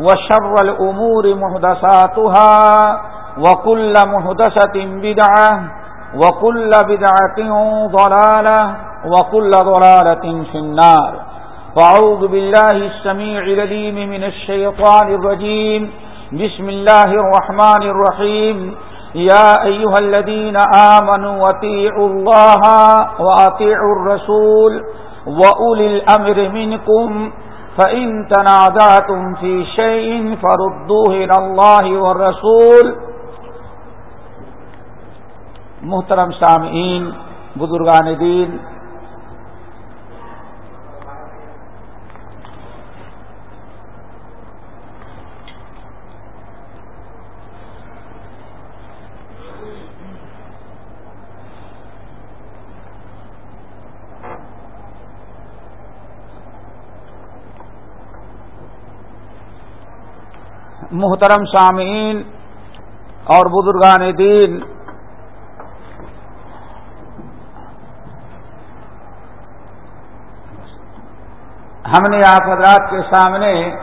وشر الأمور محدثاتها وكل محدثة بدعة وكل بدعة ضلالة وكل ضلالة في النار. فأعوذ بالله السميع لليم من الشيطان الرجيم. بسم الله الرحمن الرحيم. يا أيها الذين آمنوا وطيعوا الله وأطيعوا الرسول وأولي الأمر منكم فإن تناداتم في شيء فردوه إلى الله والرسول محترم سامعین بزرگان دین محترم سامعین اور بزرگان دین، ہم نے آپ حضرات کے سامنے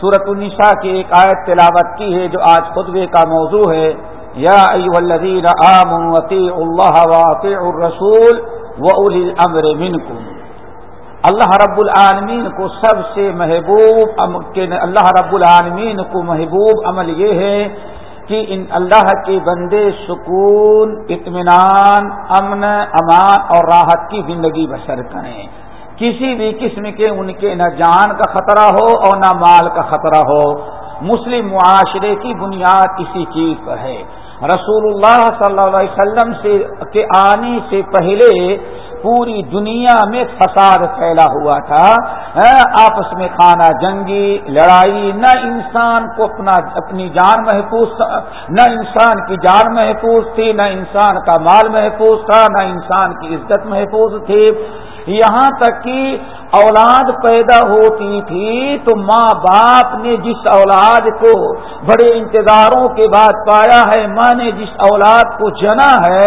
سورت النساء کی ایک آیت تلاوت کی ہے جو آج خطبے کا موضوع ہے۔ یا الذین آمنوا اطیعوا اللہ واطیعوا الرسول واولی الامر منکم۔ اللہ رب العالمین کو سب سے محبوب اللہ رب العالمین کو محبوب عمل یہ ہے کہ ان اللہ کے بندے سکون، اطمینان، امن، امان اور راحت کی زندگی بسر کریں۔ کسی بھی قسم کے ان کے نہ جان کا خطرہ ہو اور نہ مال کا خطرہ ہو۔ مسلم معاشرے کی بنیاد کسی چیز پر ہے۔ رسول اللہ صلی اللہ علیہ وسلم سے کے آنے سے پہلے پوری دنیا میں فساد پھیلا ہوا تھا۔ ہاں، آپس میں کھانا جنگی، لڑائی، نہ انسان کو اپنا اپنی جان محفوظ نہ انسان کی جان محفوظ تھی، نہ انسان کا مال محفوظ تھا، نہ انسان کی عزت محفوظ تھی۔ یہاں تک کہ اولاد پیدا ہوتی تھی تو ماں باپ نے جس اولاد کو بڑے انتظاروں کے بعد پایا ہے، ماں نے جس اولاد کو جنا ہے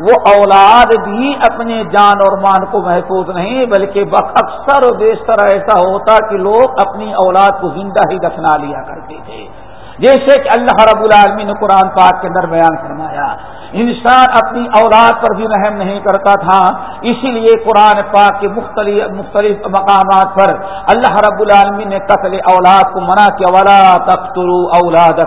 وہ اولاد بھی اپنے جان اور مان کو محفوظ نہیں، بلکہ اکثر و بیشتر ایسا ہوتا کہ لوگ اپنی اولاد کو زندہ ہی دفنا لیا کرتے تھے۔ جیسے کہ اللہ رب العالمین نے قرآن پاک کے اندر بیان فرمایا، انسان اپنی اولاد پر بھی رحم نہیں کرتا تھا، اسی لیے قرآن پاک کے مختلف مختلف مقامات پر اللہ رب العالمین نے قتل اولاد کو منع کیا، ولا تخترو اولاد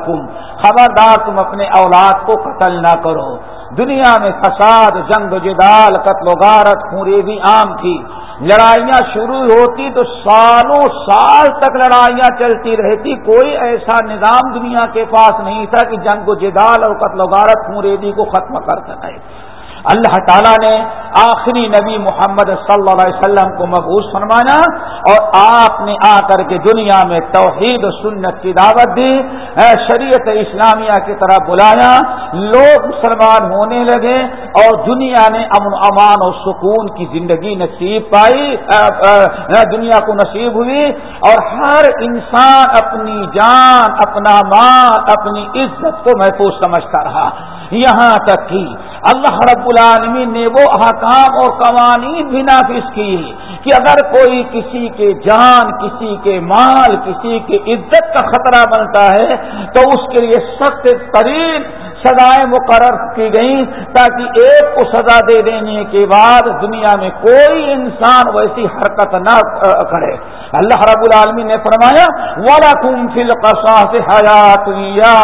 خبردار تم اپنے اولاد کو قتل نہ کرو۔ دنیا میں فساد، جنگ، جدال، قتل و غارت خوریزی عام تھی۔ لڑائیاں شروع ہوتی تو سالوں سال تک لڑائیاں چلتی رہتی۔ کوئی ایسا نظام دنیا کے پاس نہیں تھا کہ جنگ و جدال اور قتل و غارت خوریزی کو ختم کر سکے۔ اللہ تعالیٰ نے آخری نبی محمد صلی اللہ علیہ وسلم کو مقبوض فرمانا اور آپ نے آ کر کے دنیا میں توحید و سنت کی دعوت دی شریعت اسلامیہ کی طرح بلایا۔ لوگ مسلمان ہونے لگے اور دنیا نے امن امان اور سکون کی زندگی نصیب پائی۔ دنیا کو نصیب ہوئی اور ہر انسان اپنی جان، اپنا مان اپنی عزت کو محفوظ سمجھتا رہا۔ یہاں تک کہ اللہ رب العالمین نے وہ احکام اور قوانین بھی نافذ کی کہ اگر کوئی کسی کے جان، کسی کے مال، کسی کی عزت کا خطرہ بنتا ہے تو اس کے لیے سخت ترین سزائیں مقرر کی گئیں تاکہ ایک کو سزا دے دینے کے بعد دنیا میں کوئی انسان ویسی حرکت نہ کرے۔ اللہ رب العالمین نے فرمایا والا تم فل حیات یا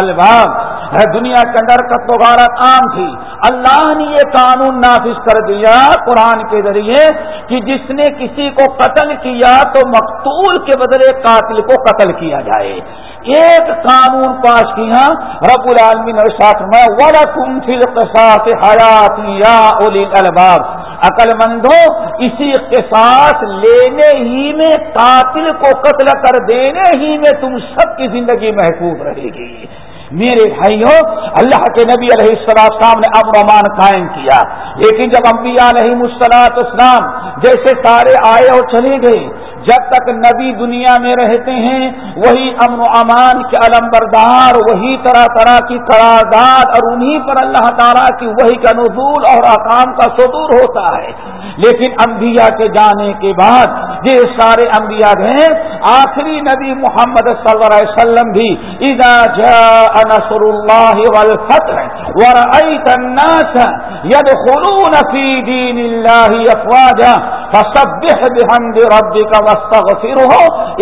الباب دنیا کے اندر کا غارت عام تھی؟ اللہ نے یہ قانون نافذ کر دیا قرآن کے ذریعے کہ جس نے کسی کو قتل کیا تو مقتول کے بدلے قاتل کو قتل کیا جائے۔ ایک قانون پاس کیا، رب العالمین ساتھ میں ولا تم فل حیات یا الباب عقل مندوں اسی کے ساتھ لینے ہی میں، قاتل کو قتل کر دینے ہی میں تم سب کی زندگی محفوظ رہے گی۔ میرے بھائیوں، اللہ کے نبی علیہ السلام نے امن امان قائم کیا۔ لیکن جب انبیاء علیہ مسلاط اسلام جیسے سارے آئے اور چلے گئے جب تک نبی دنیا میں رہتے ہیں، وہی امن و امان کے علم بردار وہی طرح طرح کی قرارداد اور انہی پر اللہ تعالیٰ کی وہی کا نزول اور اقام کا صدور ہوتا ہے۔ لیکن انبیاء کے جانے کے بعد یہ سارے انبیاء گئے آخری نبی محمد صلی اللہ علیہ وسلم بھی اذا جاء نصر اللہ والفتح ورأيت الناس يدخلون في دين الله افواجا۔ فسبح بحمد ربك واستغفره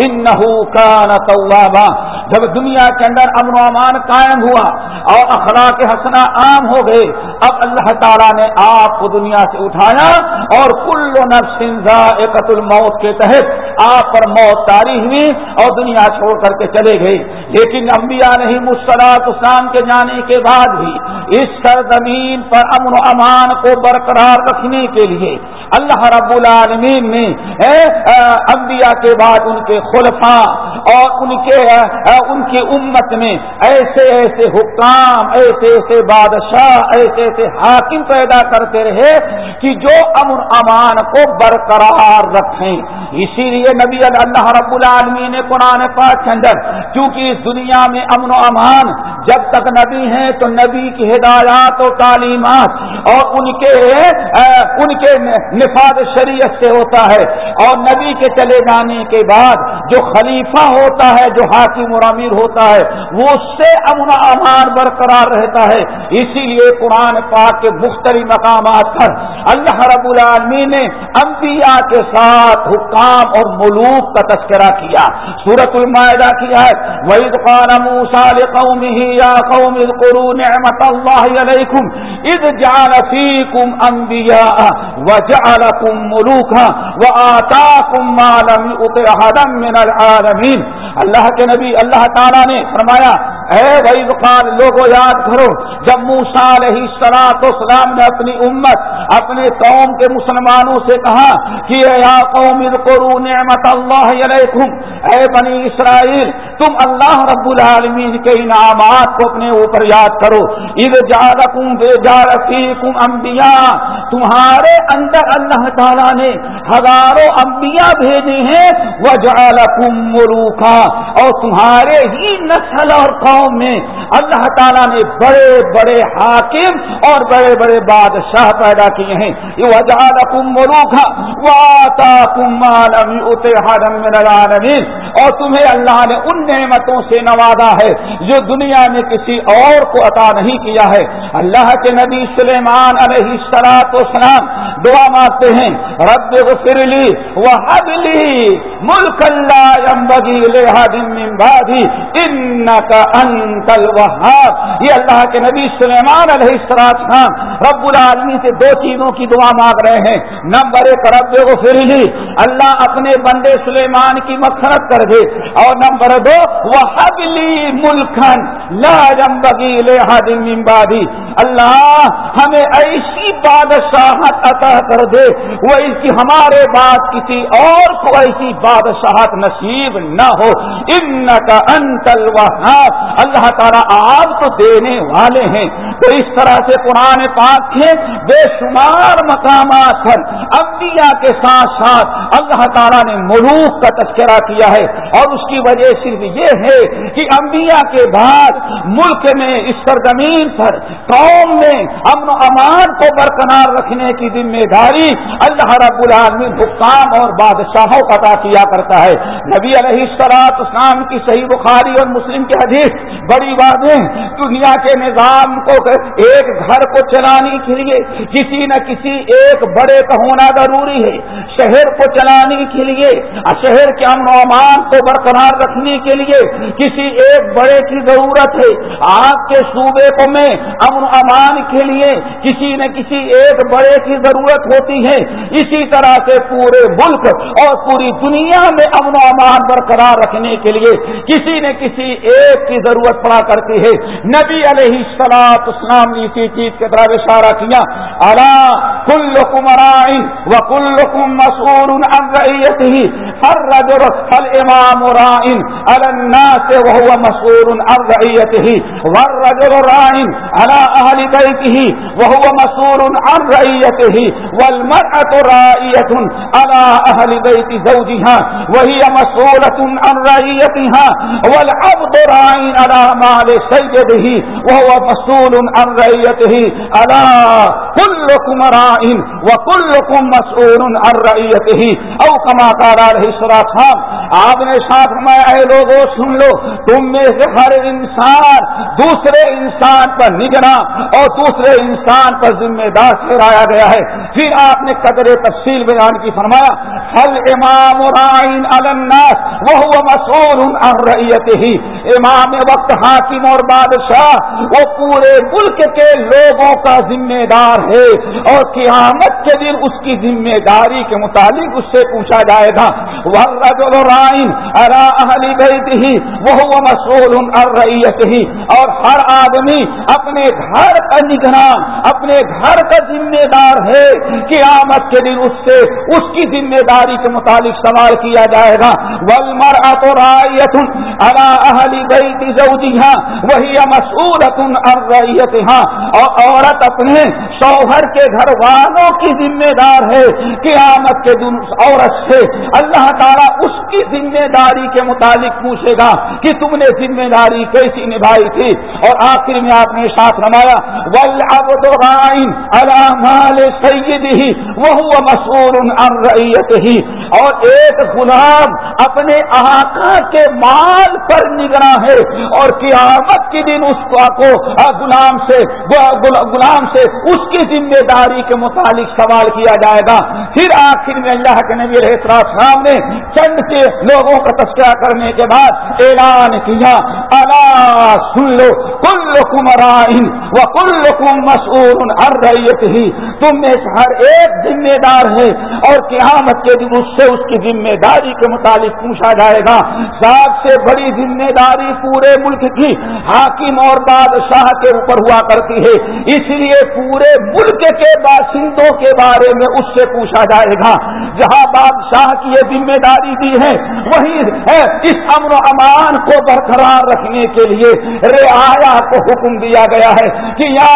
انه كان توابا۔ جب دنیا کے اندر امن و امان قائم ہوا اور اخلاق حسنا عام ہو گئے، اب اللہ تعالیٰ نے آپ کو دنیا سے اٹھایا اور کل نفس ذائقت الموت کے تحت آپ پر موت تاری ہوئی اور دنیا چھوڑ کر کے چلے گئے۔ لیکن انبیاء نہیں مسلاط اسلام کے جانے کے بعد بھی اس سرزمین پر امن و امان کو برقرار رکھنے کے لیے اللہ رب العالمین نے انبیاء کے بعد ان کے خلفاء اور ان کے ان کی امت میں ایسے ایسے حکام، ایسے ایسے بادشاہ، ایسے ایسے حاکم پیدا کرتے رہے کہ جو امن امان کو برقرار رکھیں۔ اسی لیے نبی اللہ رب العالمین نے قرآن پاک کے اندر کیونکہ اس دنیا میں امن و امان جب تک نبی ہیں تو نبی کی ہدایات و تعلیمات اور ان کے ان کے نفاذ شریعت سے ہوتا ہے اور نبی کے چلے جانے کے بعد جو خلیفہ ہوتا ہے، جو حاکم اور امیر ہوتا ہے، وہ اس سے امن امان برقرار رہتا ہے۔ اسی لیے قرآن پاک کے مختلف مقامات پر اللہ رب العالمین نے انبیاء کے ساتھ حکام اور ملوک کا تذکرہ کیا۔ سورت المائدہ کیا ہے۔ وہی قان موسا قوم ہی یا قوم اذکروا نعمت اللہ علیکم اذ جعل فیکم انبیاء وجعلکم ملوکا وآتاکم ما لم یؤت احدا من العالمین اللہ کے نبی، اللہ تعالیٰ نے فرمایا، اے بھائی وقال لوگوں یاد کرو، جب موسا علیہ سلاط اسلام نے اپنی امت، اپنے قوم کے مسلمانوں سے کہا کہ یا قوم نعمت اللہ علیکم، اے بنی اسرائیل، تم اللہ رب العالمین کے انعامات کو اپنے اوپر یاد کرو عید جارکم بے تمہارے اندر اللہ تعالیٰ نے ہزاروں انبیاء بھیجے ہیں وہ جالکم ملوکا اور تمہارے ہی نسل اور قوم میں اللہ تعالیٰ نے بڑے بڑے حاکم اور بڑے بڑے بادشاہ پیدا کیے ہیں۔ یہ وجہ مروخا واتا کم العالمین اور تمہیں اللہ نے ان نعمتوں سے نوازا ہے جو دنیا نے کسی اور کو عطا نہیں کیا ہے۔ اللہ کے نبی سلیمان علیہ السلاط وسلام دعا مانگتے ہیں، رب غفر لی وحب لی ملک اللہ من بعدی انکا انت الوہاب یہ اللہ کے نبی سلیمان علیہ السلام رب العالمین سے دو چیزوں کی دعا مانگ رہے ہیں۔ نمبر ایک، رب غفر لی اللہ اپنے بندے سلیمان کی مغفرت کر دے۔ اور نمبر دو وہ ملکن لا جمبگی من بعدی۔ اللہ ہمیں ایسی بادشاہت عطا کر دے۔ وہ اس کی ہمارے بعد کسی اور کو ایسی بادشاہت نصیب نہ ہو۔ ان کا انتل اللہ تعالیٰ آپ تو دینے والے ہیں۔ تو اس طرح سے قرآن پاک کے بے شمار مقامات پر انبیاء کے ساتھ ساتھ اللہ تعالیٰ نے ملوک کا تذکرہ کیا ہے۔ اور اس کی وجہ صرف یہ ہے کہ انبیاء کے بعد ملک میں اس سرزمین پر قوم میں امن و امان کو برقرار رکھنے کی ذمہ داری اللہ رب العالمین حکام اور بادشاہوں کا عطا کیا کرتا ہے؟ نبی علیہ السلاط اسلام کی صحیح بخاری اور مسلم کے حدیث بڑی باتیں دنیا کے نظام کو ایک گھر کو چلانے کے لیے کسی نہ کسی ایک بڑے کا ہونا ضروری ہے۔ شہر کو چلانے کے لیے شہر کے امن و امان کو برقرار رکھنے کے لیے کسی ایک بڑے کی ضرورت ہے۔ آگ کے صوبے کو میں امن و امان کے لیے کسی نہ کسی ایک بڑے کی ضرورت ہوتی ہے۔ اسی طرح سے پورے ملک اور پوری دنیا میں امن و امان برقرار رکھنے کے لیے کسی نہ کسی ایک کی ضرورت پڑا کرتی ہے۔ نبی علیہ السلاط اسلام نے اسی چیز کے طرح اشارہ کیا۔ اللہ کل کمرائن و کل کم مسور ہی ہر رجر فل امام رائن الناس وهو مسور عن رعيته. والرجل رائن على اهل بيته وهو مسور عن رعيته. والمرأة رائية على اهل بيت زوجها وهي مسؤولة عن رعيتها. والعبد رائن على مال سيده وهو مسؤول عن رعيته. على كلكم رائن وكلكم مسؤول عن رعيته. او كما قال عليه آپ نے ساتھ میں اے لوگوں سن لو، تم میں سے ہر انسان دوسرے انسان پر نگرا اور دوسرے انسان پر ذمہ دار ٹھہرایا گیا ہے۔ پھر آپ نے قدر تفصیل بیان کی، فرمایا حل امام الناس وہ مسور ریت ہی امام وقت حاکم اور بادشاہ، وہ پورے ملک کے لوگوں کا ذمہ دار ہے اور قیامت کے دن اس کی ذمہ داری کے متعلق اس سے پوچھا جائے گا۔ وہ مسول ریت ہی اور ہر آدمی اپنے گھر کا نگران، اپنے گھر کا ذمہ دار ہے قیامت کے دن اس سے، اس کی ذمہ داری کے متعلق سوال کیا جائے گا. ولمر تو رایت اہلی گئی زوجی ہاں وہی مسورت ارت ہاں اور عورت اپنے شوہر کے گھر والوں کی ذمہ دار ہے. قیامت کے دن عورت سے اللہ تعالیٰ اس کی ذمہ داری کے متعلق پوچھے گا کہ تم نے ذمہ داری کیسی نبھائی تھی؟ اور آخر میں آپ نے ساتھ رمایا ول ابد سید ہی وہ مسور ان رعیت ہی اور ایک غلام اپنے آقا کے مال پر نگراں ہے اور قیامت کے دن اس کو غلام سے غلام سے اس کی ذمہ داری کے متعلق سوال کیا جائے گا۔ پھر آخر میں اللہ کے نبی السلام نے چند کے لوگوں کا تذکرہ کرنے کے بعد اعلان کیا اللہ سن لو کل کمرائن و کل کم ہر ریت ہی تم میں ہر ایک ذمہ دار ہے اور قیامت کے دن اس سے اس کی ذمہ داری کے متعلق پوچھا جائے گا۔ سب سے بڑی ذمہ داری پورے ملک کی حاکم اور بادشاہ کے اوپر ہوا کرتی ہے۔ اس لیے پورے ملک کے باشندوں کے بارے میں اس سے پوچھا جائے گا۔ جہاں بادشاہ کی یہ ذمہ داری دی ہے، وہی ہے اس امن و امان کو برقرار رکھنے کے لیے۔ رعایا کو حکم دیا گیا ہے کہ یا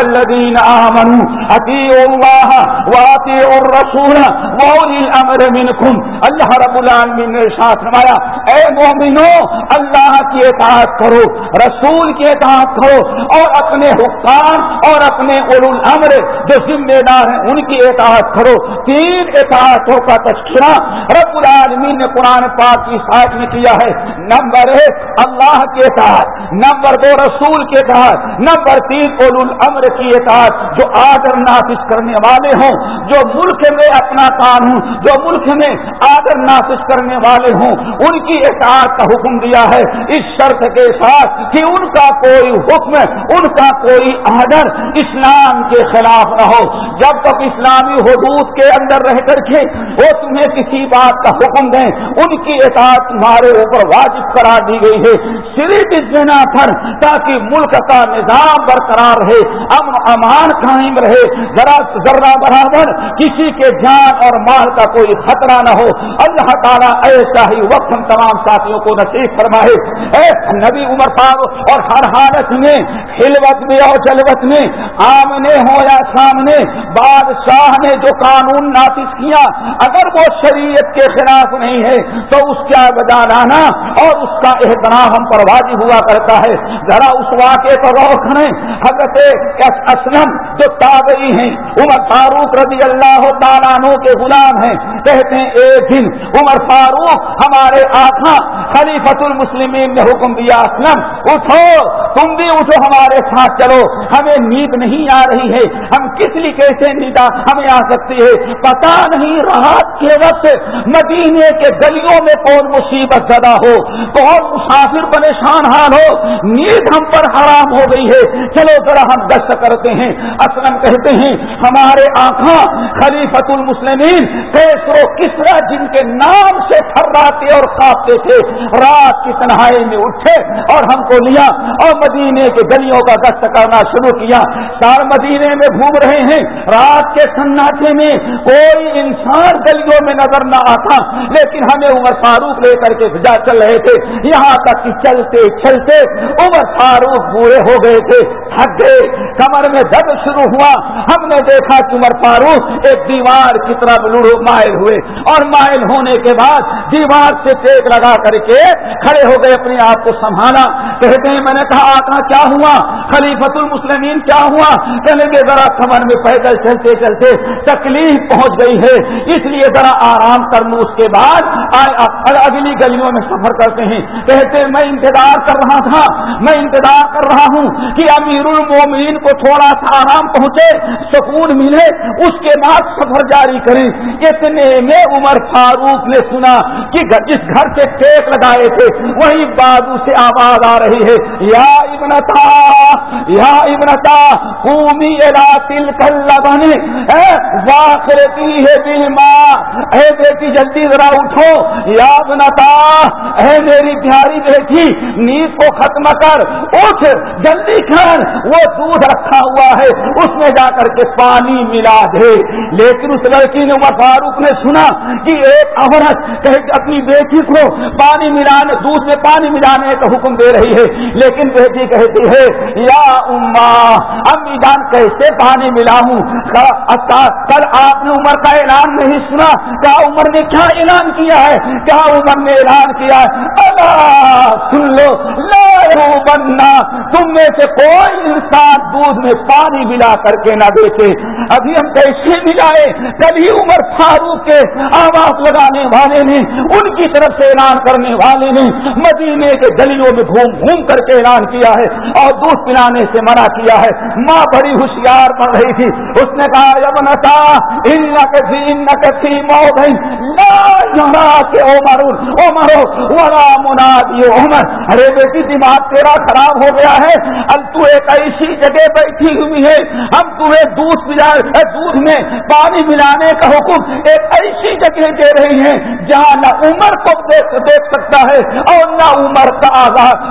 الذین آمنوا، اطیعوا اللہ واطیعوا الرسول واولی الامر منکم، اللہ رب العالمین نے ساتھ فرمایا، اے مومنو، اللہ کی اطاعت کرو، رسول کی اطاعت کرو، اور اپنے حکام اور اپنے الامر جو ذمہ دار ہیں، ان کی اطاعت کرو۔ تین اطاعتوں کا تذکرہ رب العالمین نے قرآن پاک کی ساتھ میں کیا ہے۔ نمبر ایک، اللہ کے اطاعت۔ نمبر دو، رسول کے تحت نمبر تین اول الامر کی اطاعت۔ جو آدر نافذ کرنے والے ہوں، جو ملک میں اپنا قانون جو ملک میں آدر نافذ کرنے والے ہوں، ان کی اطاعت کا حکم دیا ہے۔ اس شرط کے ساتھ کہ ان کا کوئی حکم، ان کا کوئی آڈر اسلام کے خلاف نہ ہو۔ جب تک اسلامی حدود کے اندر رہ کر کے وہ تمہیں کسی بات کا حکم دیں، ان کی اطاعت تمہارے اوپر واجب کرا دی گئی ہے۔ صرف اس بنا پر تاکہ ملک کا نظام برقرار رہے، امن امان قائم رہے۔ ذرا ذرا برابر کسی کے جان اور مال کا کوئی خطرہ خطرہ نہ ہو۔ اللہ تعالیٰ ایسا ہی وقت ہم تمام ساتھیوں کو نصیب فرمائے۔ اے نبی عمر فاروق اور ہر حالت میں ہلوت میں اور جلوت میں، آمنے ہو یا سامنے، بادشاہ نے جو قانون نافذ کیا، اگر وہ شریعت کے خلاف نہیں ہے، تو اس کا بجانا اور اس کا احترام ہم پر واضح ہوا کرتا ہے۔ ذرا اس واقعے پر غور کریں۔ حضرت اسلم جو تابعی ہیں، عمر فاروق رضی اللہ تعالیٰ کے غلام ہیں کہتے ہیں ایک دن عمر فاروق ہمارے آخا خلیفت المسلمین نے حکم دیا اسلم اٹھو، تم بھی اٹھو ہمارے ساتھ چلو۔ ہمیں نیند نہیں آ رہی ہے۔ ہم کس لیے کیسے نیند ہمیں آ سکتی ہے؟ پتا نہیں رات کے وقت مدینے کے گلیوں میں کون مصیبت زدہ ہو، کون مسافر پریشان حال ہو۔ نیند ہم پر حرام ہو گئی ہے۔ چلو ذرا ہم دست کرتے ہیں۔ اسلم کہتے ہیں، ہمارے آنکھاں خلیفت المسلمین کیسرو کسرا جن کے نام سے تھراتے اور کاپتے تھے، رات کی تنہائی میں اٹھے اور ہم کو لیا اور مدینے کے گلیوں کا دست کرنا شروع کیا۔ سار مدینے میں گھوم رہے ہیں۔ رات کے سناٹے میں کوئی انسان گلیوں میں نظر نہ آتا۔ لیکن ہمیں عمر فاروق لے کر کے چل رہے تھے۔ یہاں تک کہ چلتے چلتے عمر فاروق بورے ہو گئے تھے۔ تھک گئے۔ کمر میں درد شروع ہوا۔ ہم نے دیکھا کہ عمر فاروق ایک دیوار کی طرف مائل ہوئے۔ اور مائل ہونے کے بعد دیوار سے ٹیک لگا کر کے کھڑے ہو گئے، اپنے آپ کو سنبھالا۔ کہتے ہیں، میں نے کہا، آقا کیا ہوا؟ خلیفت المسلمین کیا ہوا؟ کہنے کے ذرا کمر میں پیدل چلتے چلتے تکلیف پہنچ گئی ہے۔ اس لیے ذرا آرام کر لوں اس کے بعد اگلی گلیوں میں سفر کرتے ہیں، کہتے میں انتظار کر رہا تھا، میں انتظار کر رہا ہوں کہ امیر المومین کو تھوڑا سا آرام پہنچے، سکون ملے۔ اس کے بعد سفر جاری کریں۔ اتنے میں عمر فاروق نے سنا کہ جس گھر سے ٹیک لگائے تھے وہی بازو سے آواز آ رہی ہے۔ یا ابنتا یا ابنتا، قومی تل کل لگانے واقعی ہے دل ماں، اے بیٹی جلدی ذرا اٹھو۔ یا ابنتا، اے میری پیاری بیٹی، نیند کو ختم کر، اٹھ، جلدی کر وہ دودھ رکھا ہوا ہے، اس میں جا کر کے پانی ملا دے۔ لیکن اس لڑکی نے عمر فاروق نے سنا کہ ایک عورت اپنی بیٹی کو پانی ملانے، دودھ میں پانی ملانے کا حکم دے رہی ہے۔ لیکن بیٹی کہتی ہے، یا اما امی جان کیسے پانی ملا ہوں کل آپ نے عمر کا اعلان نہیں سنا. کیا عمر نے کیا اعلان کیا ہے؟ کیا عمر نے اعلان کیا ہے؟ اللہ سن لو. لا بننا تم میں سے کوئی انسان دودھ میں پانی ملا کر کے نہ بیچے ابھی ہم کیسے ملائے؟ کبھی عمر فاروق کے آواز لگانے والے نے، ان کی طرف سے اعلان کرنے والے نے، مدینے کے گلیوں میں گھوم گھوم کر کے اعلان کیا ہے اور دودھ پلانے سے منع کیا ہے۔ ماں بڑی ہوشیار پڑ رہی تھی۔ اس نے کہا جب نتا ان عمر عمر منادی عمر۔ ارے بیٹی، دماغ تیرا خراب ہو گیا ہے۔ اب تو ایک ایسی جگہ بیٹھی ہوئی ہے۔ ہم تمہیں دودھ پلا دودھ میں پانی ملانے کا حکم ایک ایسی جگہ دے رہی ہیں جہاں نہ عمر کو دیکھ سکتا ہے اور نہ عمر کا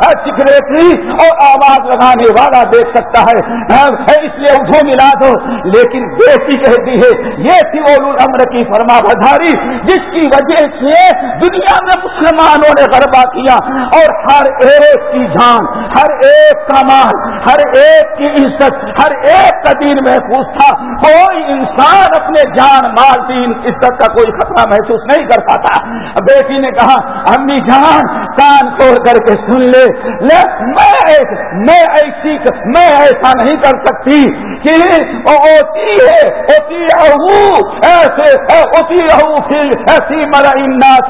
اچھا آواز کی اور آواز لگانے والا دیکھ سکتا ہے۔ ہاں، اس لیے اٹھو، ملا دو۔ لیکن بیٹی کہتی ہے، یہ تھی اول الامر کی فرما بدھاری جس کی وجہ سے دنیا میں مسلمانوں نے غربہ کیا۔ اور ہر ایک کی جان، ہر ایک کا مال، ہر ایک کی عزت، ہر ایک کا دین محفوظ تھا، کوئی انسان اپنے جان مال دین عزت کا کوئی خطرہ محسوس نہیں کر پاتا۔ بیٹی نے کہا، امی جان، کان توڑ کر کے سن لے۔ لے، میں میں ایسی، میں ایسا نہیں کر سکتی۔ کہ ہوتی ہے، ہوتی ایسے ہوتی رہو، پھر ایسی مرا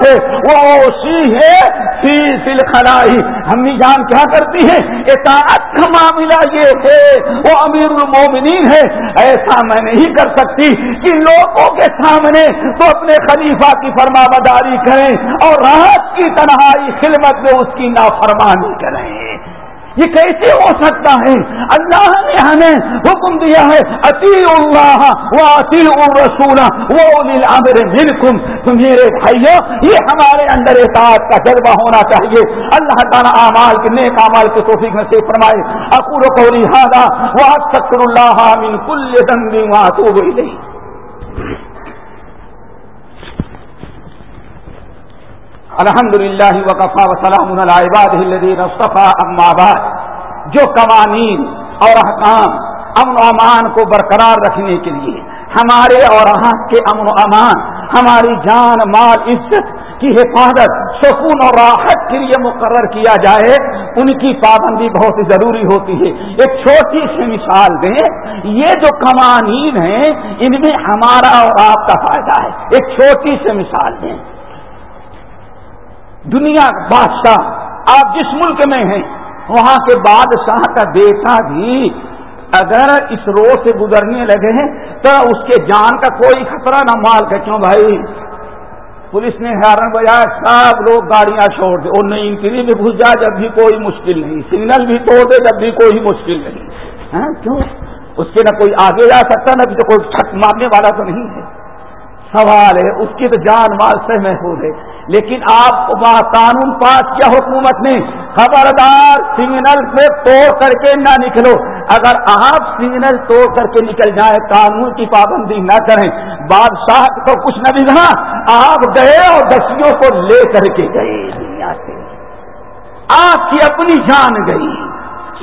سے وہ اوشی ہے، فی سل خلائی امی جان کیا کرتی ہے اطاعت کا معاملہ یہ ہے۔ وہ امیر المومن المومنین ہے، ایسا میں نہیں کر سکتی کہ لوگوں کے سامنے تو اپنے خلیفہ کی فرما بداری کریں اور رات کی تنہائی خدمت میں اس کی نافرمانی کریں۔ یہ کیسے ہو سکتا ہے؟ اللہ نے ہمیں حکم دیا ہے اتی اللہ وہ اتی الرسول وہ بالکل تم میرے بھائیو، یہ ہمارے اندر اطاعت کا جذبہ ہونا چاہیے۔ اللہ تعالیٰ اعمال کے نیک اعمال کے توفیق میں سے فرمائے۔ اکور کو لہٰذا وہ سکر اللہ من کل دنگی وہاں تو الحمد للہ وقفا وسلام اماباد جو قوانین اور احکام امن و امان کو برقرار رکھنے کے لیے ہمارے اور ہاں کے امن و امان، ہماری جان، مال، عزت کی حفاظت، سکون اور راحت کے لیے مقرر کیا جائے، ان کی پابندی بہت ضروری ہوتی ہے۔ ایک چھوٹی سی مثال دیں، یہ جو قوانین ہیں، ان میں ہمارا اور آپ کا فائدہ ہے۔ ایک چھوٹی سی مثال دیں۔ دنیا بادشاہ آپ جس ملک میں ہیں وہاں کے بادشاہ کا بیٹا بھی۔ اگر اس روز سے گزرنے لگے ہیں تو اس کے جان کا کوئی خطرہ نہ مال کا کیوں بھائی؟ پولیس نے ہارن بجایا سب لوگ گاڑیاں چھوڑ دے۔ اور نہیں انٹری بھی گھس جائے جب بھی کوئی مشکل نہیں۔ سگنل بھی توڑ دے جب بھی کوئی مشکل نہیں۔ ہاں، کیوں؟ اس کے نہ کوئی آگے جا سکتا نہ کوئی چھٹ مارنے والا تو نہیں ہے۔ سوال ہے، اس کی تو جان مال سے محفوظ ہے۔ لیکن آپ قانون پاس کیا حکومت نے؟ خبردار سگنل پہ توڑ کر کے نہ نکلو۔ اگر آپ سگنل توڑ کر کے نکل جائیں، قانون کی پابندی نہ کریں، بادشاہ کو کچھ نہ دکھا آپ گئے اور دسیوں کو لے کر کے گئے۔ دنیا سے آپ کی اپنی جان گئی،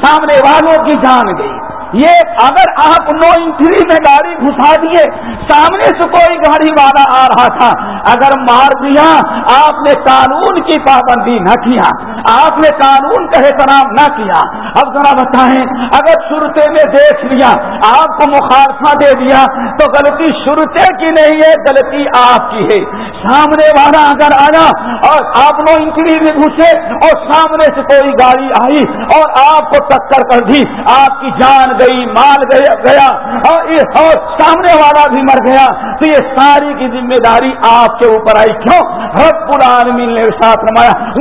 سامنے والوں کی جان گئی۔ یہ اگر آپ نو انٹری میں گاڑی گھسا دیے، سامنے سے کوئی گاڑی والا آ رہا تھا۔ اگر مار دیا، آپ نے قانون کی پابندی نہ کیا۔ آپ نے قانون کا احترام نہ کیا اب ذرا بتائیں، اگر شرتے میں دیکھ لیا، آپ کو مخالفہ دے دیا، تو غلطی شرتے کی نہیں ہے، غلطی آپ کی ہے۔ سامنے والا اگر آیا اور آپ نو انٹری میں گھسے اور سامنے سے کوئی گاڑی آئی اور آپ کو ٹکر کر دی، آپ کی جان گئی، مال گیا اور سامنے والا بھی مر گیا، تو یہ ساری کی ذمہ داری آپ کے اوپر آئی۔ کیوں؟ رب العالمین نے ساتھ رمایا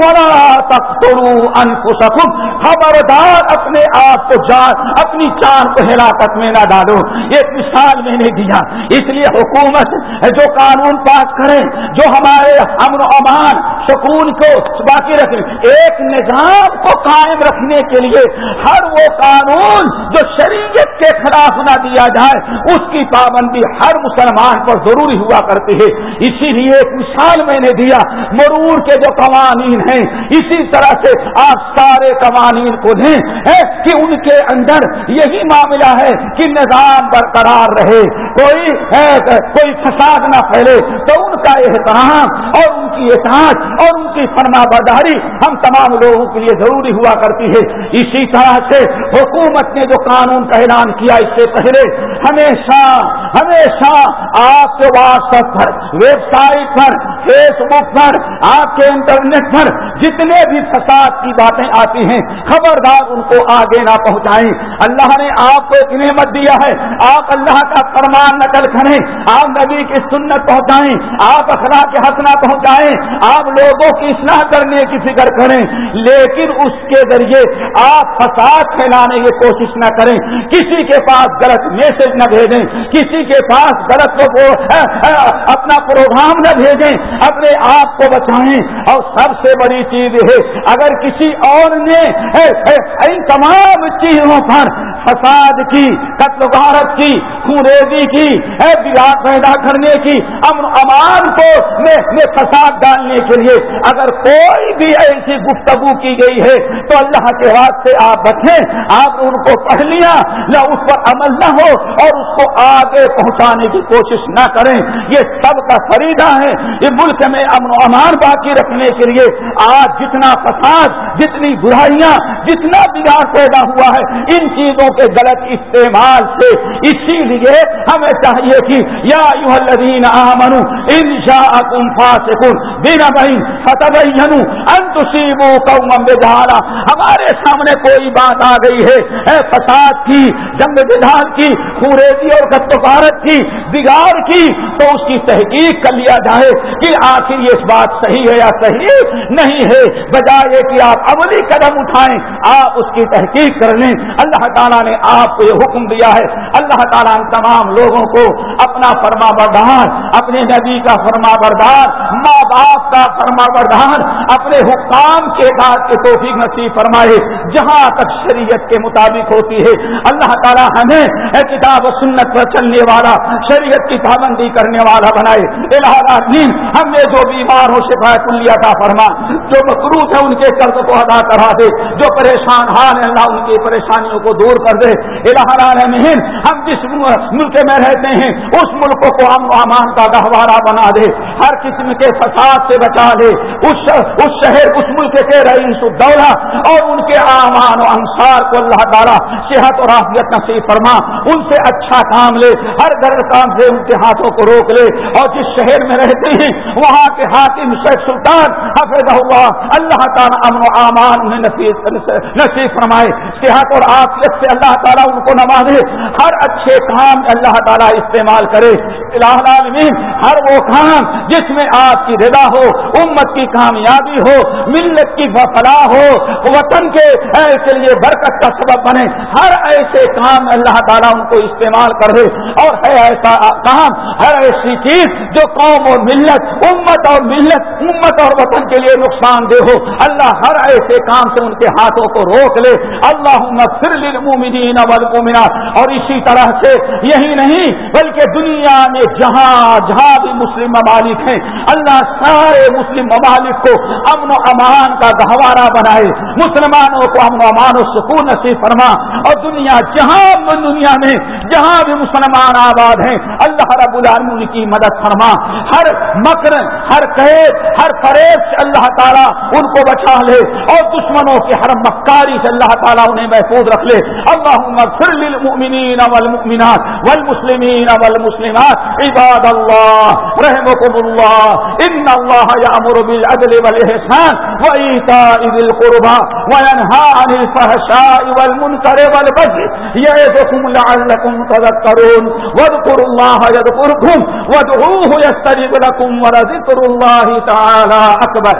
خبردار اپنے آپ کو جان، اپنی چاند کو ہلاکت میں نہ ڈالو۔ ایک مثال میں نے دیا۔ اس لیے حکومت جو قانون پاس کرے، جو ہمارے امن و امان، سکون کو باقی رکھنے ایک نظام کو قائم رکھنے کے لیے ہر وہ قانون جو شریعت کے خلاف نہ دیا جائے، اس کی پابندی ہر مسلمان پر ضروری ہوا کرتی ہے۔ اسی لیے ایک مثال میں نے دیا۔ مرور کے جو قوانین ہیں، اسی طرح سے آپ سارے قوانین کو دیں کہ ان کے اندر یہی معاملہ ہے کہ نظام برقرار رہے، کوئی کوئی فساد نہ پھیلے۔ تو ان کا احترام اور ان کی احتیاط اور ان کی فرما برداری ہم تمام لوگوں کے لیے ضروری ہوا کرتی ہے۔ اسی طرح سے حکومت نے جو قانون کا اعلان کیا اس سے پہلے، ہمیشہ ہمیشہ آپ کے واٹس ایپ پر، ویب سائٹ پر فیس بک پر، آپ کے انٹرنیٹ پر جتنے بھی فساد کی باتیں آتی ہیں، خبردار ان کو آگے نہ پہنچائیں۔ اللہ نے آپ کو ایک نعمت دیا ہے۔ آپ اللہ کا فرمان نقل کریں، آپ نبی کی سنت پہنچائیں، آپ اخلاق ہنسنا پہنچائیں، آپ لوگوں کی اصلاح کرنے کی فکر کریں۔ لیکن اس کے ذریعے آپ فساد پھیلانے کی کوشش نہ کریں۔ کسی کے پاس غلط میسج نہ بھیجیں۔ کسی کے پاس غلط اپنا پروگرام نہ بھیجیں۔ اپنے آپ کو بچائیں۔ اور سب سے بڑی چیز ہے، اگر کسی اور نے ان تمام چیزوں پر فساد کی، قتل غارت کی خوریزی کی بگاڑ پیدا کرنے کی، امن امان کو میں فساد ڈالنے کے لیے اگر کوئی بھی ایسی گفتگو کی گئی ہے تو اللہ کے ہاتھ سے آپ بچیں، آپ ان کو پڑھ لیا یا اس پر عمل نہ ہو اور اس کو آگے پہنچانے کی کوشش نہ کریں۔ یہ سب کا فریدہ ہے۔ یہ ملک میں امن و امان باقی رکھنے کے لیے آج جتنا فساد، جتنی برائیاں، جتنا بگاڑ پیدا ہوا ہے، ان چیزوں کے غلط استعمال سے۔ اسی لیے ہمیں چاہیے کہ یا الذین آمنو ان جاءکم فاسقون بنبین فتبینو ان تصیبوا قوما بجہالا ہمارے سامنے کوئی بات آ گئی ہے، اے فساد کی، جنگ جدال کی خوریزی اور کتوکارت کی، بگاڑ کی، تو اس کی تحقیق کر لیا جائے کہ آخر یہ بات صحیح ہے یا صحیح نہیں ہے۔ بجائے کہ آپ عملی قدم اٹھائیں، آپ اس کی تحقیق کر لیں۔ اللہ تعالیٰ نے آپ کو یہ حکم دیا ہے۔ اللہ اللہ تعالیٰ تمام لوگوں کو اپنا فرما بردار، اپنے نبی کا فرما بردار ماں باپ کا فرما بردار، اپنے حکام کے بعد کے توفیق نصیب فرمائے۔ جہاں تک شریعت کے مطابق ہوتی ہے، اللہ تعالیٰ ہمیں کتاب و سنت پر چلنے والا، شریعت کی پابندی کرنے والا بنائے۔ ہم نے جو بیمار ہو شفایت تھا فرما۔ جو مقروض ہے ان کے قرض کو ادا کرا دے۔ جو پریشان حال ہے اللہ ان کی پریشانیوں کو دور کر کر دے۔ العالمین، ہم جس ملک میں رہتے ہیں، اس ملک کو امن و امان کا گہوارہ بنا دے۔ ہر قسم کے فساد سے بچا دے۔ اس اس شہر، اس ملک کے رئیس الدولہ اور ان کے امان و انصار کو اللہ تعالیٰ صحت اور عافیت نصیب فرما۔ ان سے اچھا کام لے۔ ہر غلط کام سے ان کے ہاتھوں کو روک لے۔ اور جس شہر میں رہتے ہیں، وہاں کے حاکم شیخ سلطان حفظ اللہ اللہ تعالیٰ امن و امان انہیں نصیب فرمائے۔ صحت اور آفیت سے اللہ اللہ تعالیٰ ان کو نوازے، ہر اچھے کام اللہ تعالیٰ استعمال کرے۔ العالمین، ہر وہ کام جس میں آپ کی رضا ہو، امت کی کامیابی ہو، ملت کی فلاح ہو، وطن کے ایسے لیے برکت کا سبب بنے، ہر ایسے کام اللہ تعالیٰ ان کو استعمال کر دے اور ہے ایسا کام، ہر ایسی چیز جو قوم اور ملت، امت اور ملت، امت اور وطن کے لیے نقصان دہ ہو۔ اللہ ہر ایسے کام سے ان کے ہاتھوں کو روک لے۔ اللہ دین للمؤمنین والمؤمنات اور اسی طرح سے یہی نہیں، بلکہ دنیا میں جہاں جہاں بھی مسلم ممالک ہیں، اللہ سارے مسلم ممالک کو امن و امان کا گہوارہ بنائے۔ مسلمانوں کو امن و امان و سکون نصیب فرما۔ اور دنیا، جہاں دنیا میں جہاں بھی مسلمان آباد ہیں، اللہ رب العالمین کی مدد فرما۔ ہر مکر، ہر قید، ہر فریب سے اللہ تعالیٰ ان کو بچا لے۔ اور دشمنوں کی ہر مکاری سے اللہ تعالیٰ انہیں محفوظ رکھ لے۔ اللہ للمؤمنین والمؤمنات والمسلمین والمسلمات. عباد اللہ رحمكم الله. إن الله يأمر بالعدل والإحسان وإيتاء ذي القربى وينهى عن الفحشاء والمنكر والبغي يعظكم لعلكم تذكرون. واذكروا الله يذكركم، وادعوه يستجب لكم ولذكر الله تعالى أكبر.